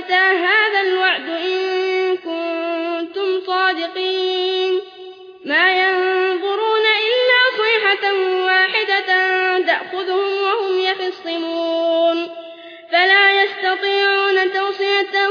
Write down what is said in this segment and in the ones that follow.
متى هذا الوعد إن كنتم صادقين؟ ما ينظرون إلا صيحة واحدة تأخذهم وهم يخصمون. فلا يستطيعون توصية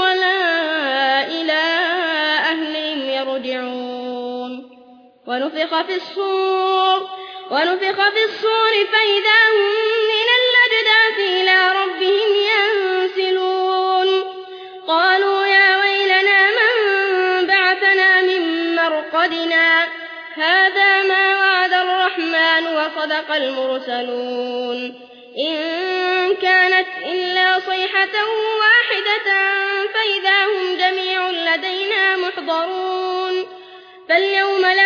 ولا إلى أهلهم يرجعون. ونفخ في الصور ونفخ في الصور فإذا وصدق المرسلون. إن كانت إلا صيحة واحدة فإذا هم جميع لدينا محضرون. فاليوم لا